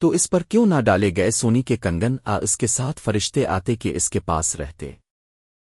تو اس پر کیوں نہ ڈالے گئے سونی کے کنگن آ اس کے ساتھ فرشتے آتے کہ اس کے پاس رہتے۔